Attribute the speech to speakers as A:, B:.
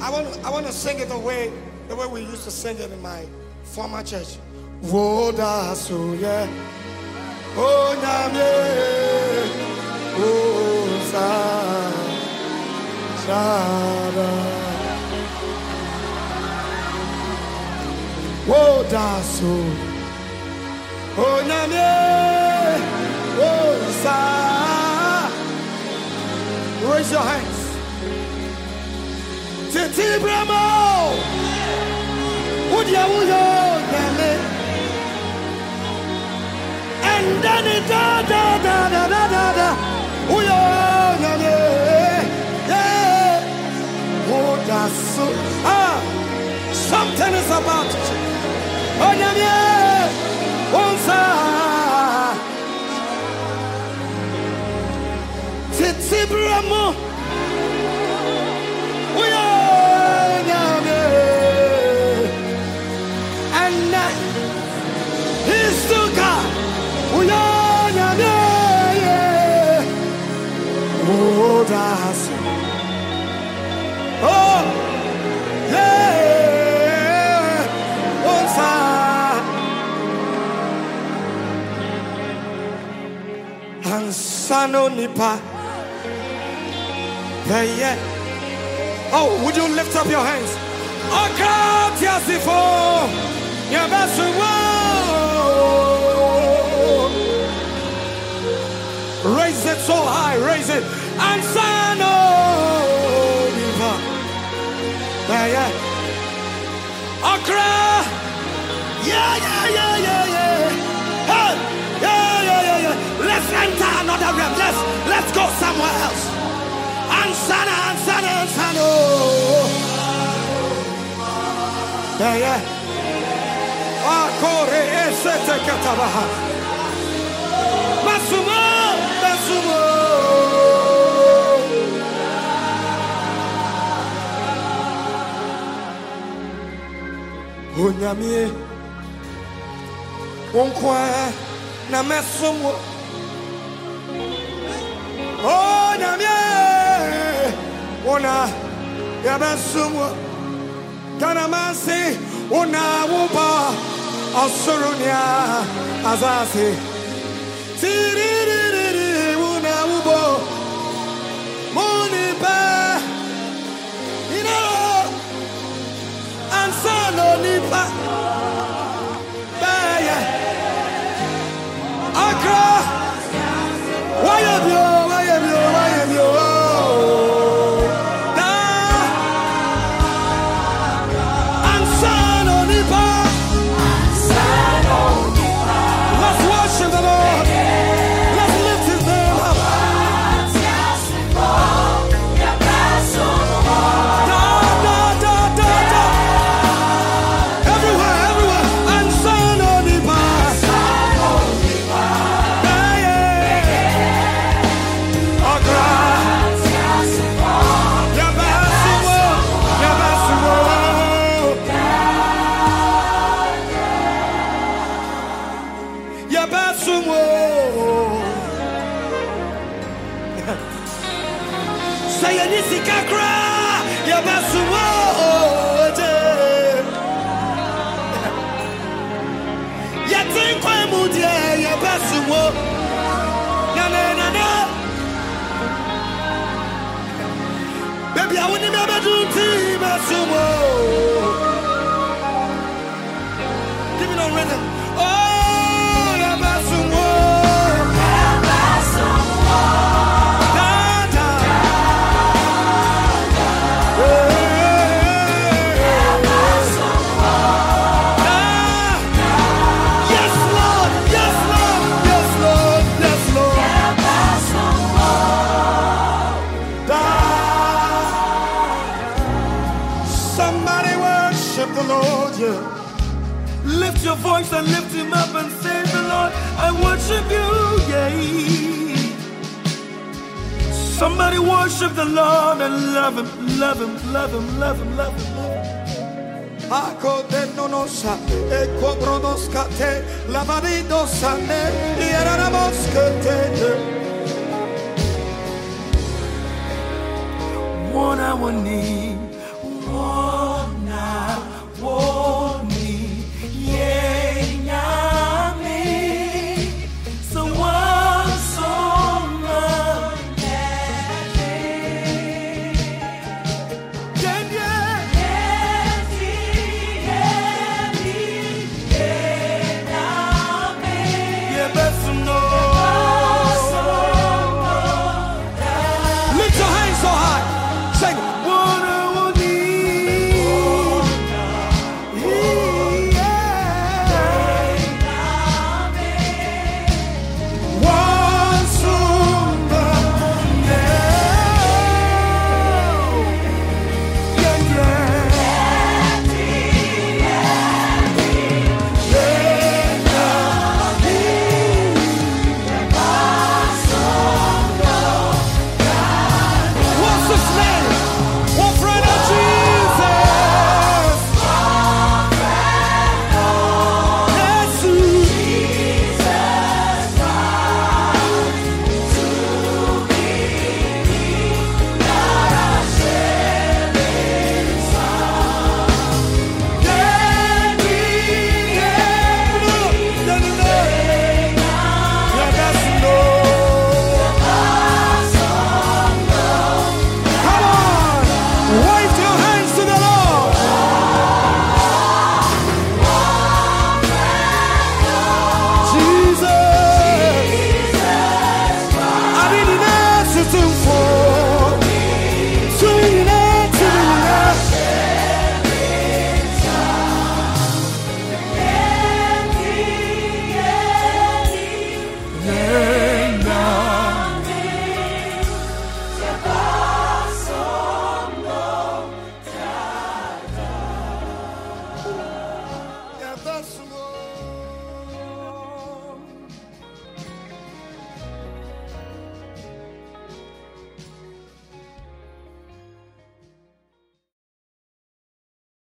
A: I, want I want to sing it the way the way we used to sing it in my former church. Raise your hands. Then it da da da da da da da. Wuyo Nyame. Yeah. Woda so. Ah. Something is about to change. Oh Nyame. Onsa. Oh, that's Oh, yeah. I Ansano nipa. Yeah, yeah. Oh, would you lift up your hands? Akatiasifo, Yabasuwo. Raise it so high, raise it. And Sano. Yeah, yeah. Accra. Yeah, yeah, yeah, yeah, yeah. Hey, yeah, yeah, yeah, yeah. Let's enter another realm. Let's let's go somewhere else. Ansana, ansana, ansana. Yeah, yeah. Ah, Akore esete katabaha. Onyamie. Onkwa na mesumo. Onyamie. Ona yabesumo. Kanamasi. Ona wuba. Asurunya azasi. Tiririri Ansano the Lord, yeah.
B: Lift your voice and lift him up and say, The Lord, I worship you, yeah. Somebody worship the Lord and love him, love him, love him, love him, love him, love him.
A: Ako de nonosa, e cobronoscate, lavarido sane, ieranamoscate.
B: One hour need